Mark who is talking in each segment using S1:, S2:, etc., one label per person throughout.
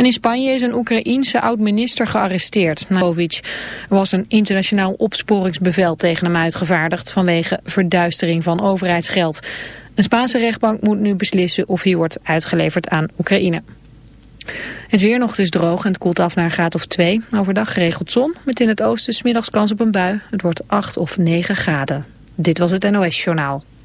S1: En in Spanje is een Oekraïense oud-minister gearresteerd. Nakovic Er was een internationaal opsporingsbevel tegen hem uitgevaardigd vanwege verduistering van overheidsgeld. Een Spaanse rechtbank moet nu beslissen of hij wordt uitgeleverd aan Oekraïne. Het weer nog is droog en het koelt af naar een graad of 2. Overdag geregeld zon, met in het oosten smiddags kans op een bui. Het wordt 8 of 9 graden. Dit was het NOS Journaal.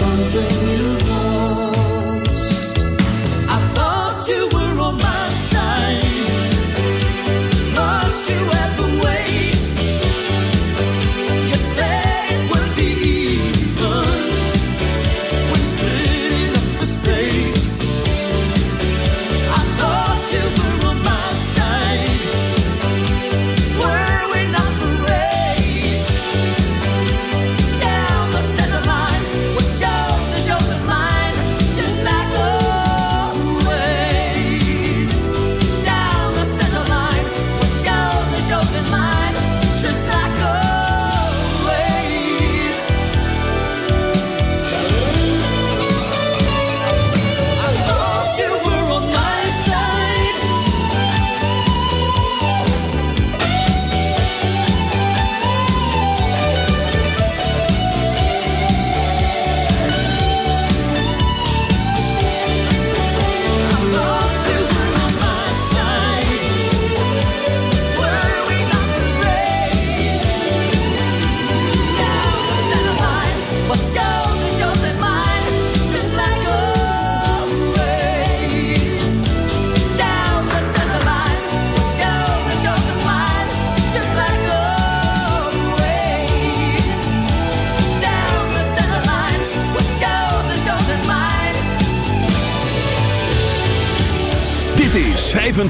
S2: something you've known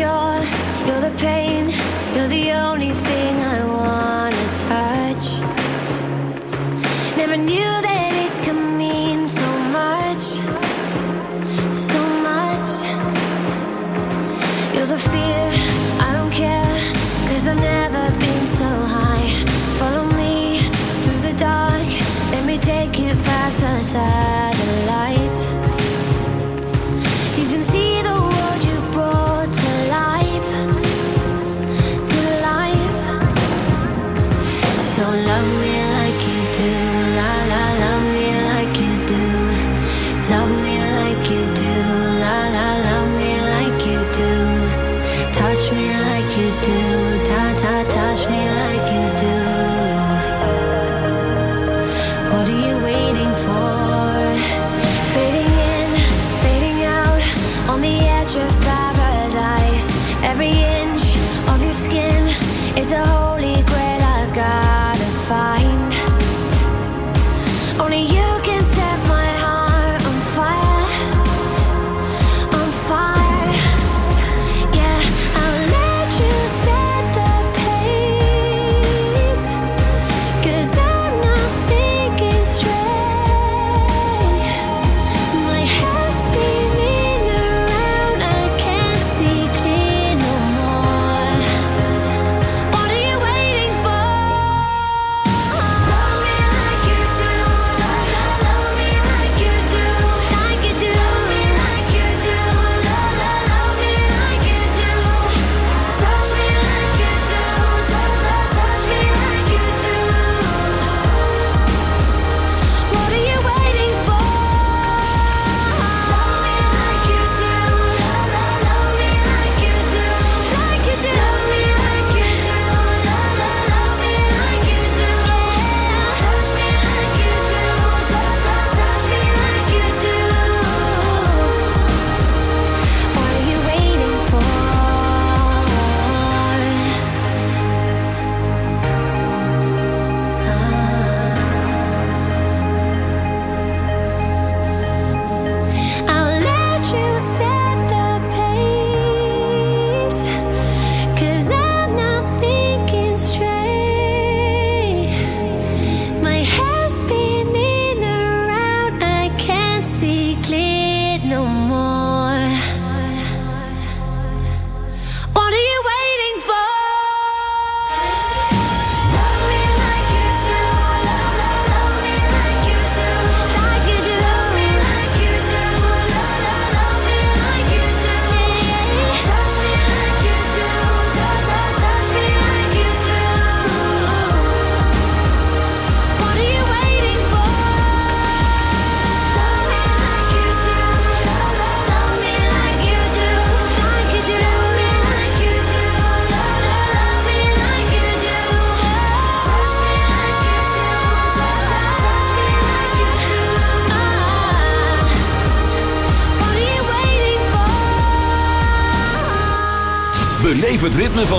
S3: cure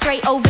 S3: straight
S4: over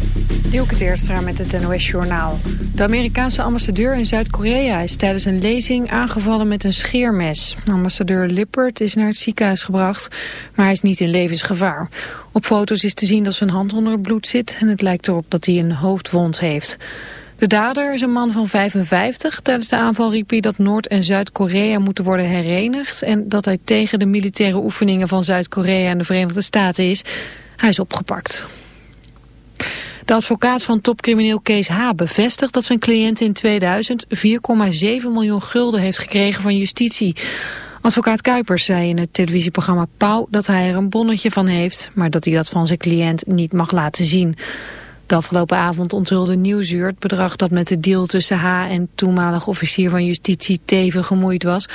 S1: Dielke Teerstra met het NOS-journaal. De Amerikaanse ambassadeur in Zuid-Korea is tijdens een lezing aangevallen met een scheermes. Ambassadeur Lippert is naar het ziekenhuis gebracht, maar hij is niet in levensgevaar. Op foto's is te zien dat zijn hand onder het bloed zit en het lijkt erop dat hij een hoofdwond heeft. De dader is een man van 55. Tijdens de aanval riep hij dat Noord- en Zuid-Korea moeten worden herenigd... en dat hij tegen de militaire oefeningen van Zuid-Korea en de Verenigde Staten is. Hij is opgepakt. De advocaat van topcrimineel Kees H. bevestigt dat zijn cliënt in 2000 4,7 miljoen gulden heeft gekregen van justitie. Advocaat Kuipers zei in het televisieprogramma Pauw dat hij er een bonnetje van heeft, maar dat hij dat van zijn cliënt niet mag laten zien. De afgelopen avond onthulde Nieuwsuur het bedrag dat met de deal tussen H. en toenmalig officier van justitie Teven gemoeid was.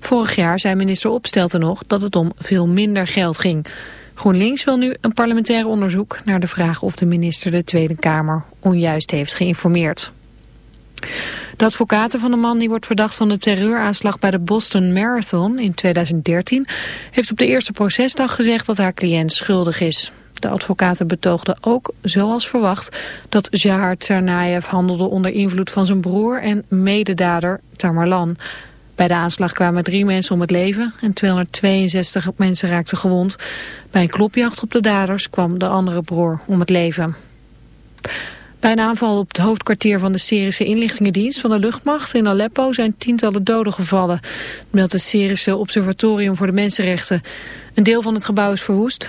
S1: Vorig jaar zei minister Opstelten nog dat het om veel minder geld ging. GroenLinks wil nu een parlementair onderzoek naar de vraag of de minister de Tweede Kamer onjuist heeft geïnformeerd. De advocaten van de man die wordt verdacht van de terreuraanslag bij de Boston Marathon in 2013 heeft op de eerste procesdag gezegd dat haar cliënt schuldig is. De advocaten betoogden ook, zoals verwacht, dat Jahar Tsarnaev handelde onder invloed van zijn broer en mededader Tamerlan. Bij de aanslag kwamen drie mensen om het leven en 262 mensen raakten gewond. Bij een klopjacht op de daders kwam de andere broer om het leven. Bij een aanval op het hoofdkwartier van de Syrische inlichtingendienst van de luchtmacht in Aleppo zijn tientallen doden gevallen, meldt het Syrische Observatorium voor de Mensenrechten. Een deel van het gebouw is verwoest.